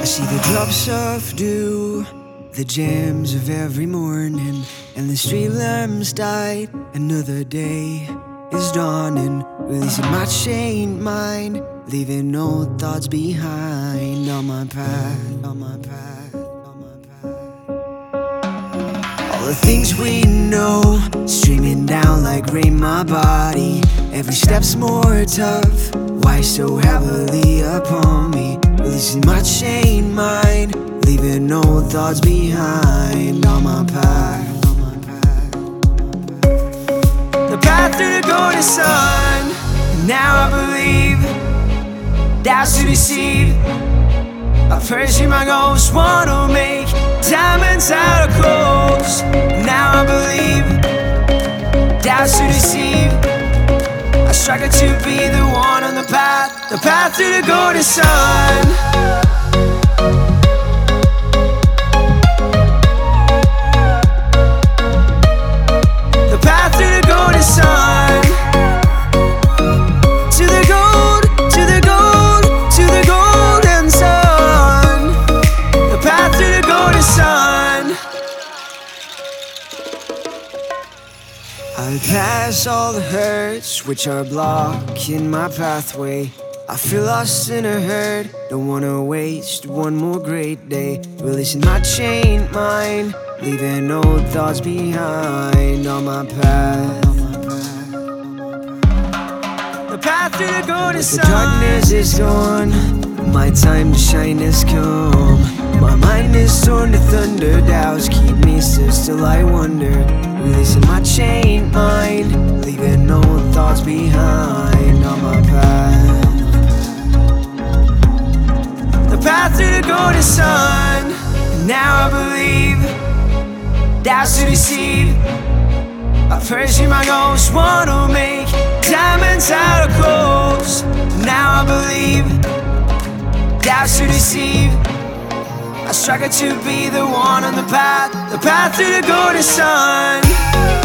I see the drops of dew, the gems of every morning, and the street lamps died. Another day is dawning, releasing my chained mind, leaving old thoughts behind on my path, on my path, on my path. All the things we know, streaming down like rain, my body. Every step's more tough. Why so heavily upon me? Releasing my chained mind, leaving old thoughts behind on my path. The path to the golden sun. Now I believe doubts to deceive. I pursue my goals, wanna make diamonds out of coals. Now I believe doubts to deceive. Strive to be the one on the path, the path to the golden sun. I pass all the hurts which are blocking my pathway. I feel lost in a herd, don't wanna waste one more great day. Releasing my chain mind, leaving old thoughts behind on my path. On my path, on my path. The path to the golden sun. The darkness is gone, my time to shine has come. My mind is torn to thunder, doubts keep me still, still I wonder. Releasing my chained behind on my path. The path to the golden sun. Now I believe doubts to deceive. I pursue my goals, wanna make diamonds out of coals. Now I believe doubts to deceive. I struggle to be the one on the path, the path to the golden sun.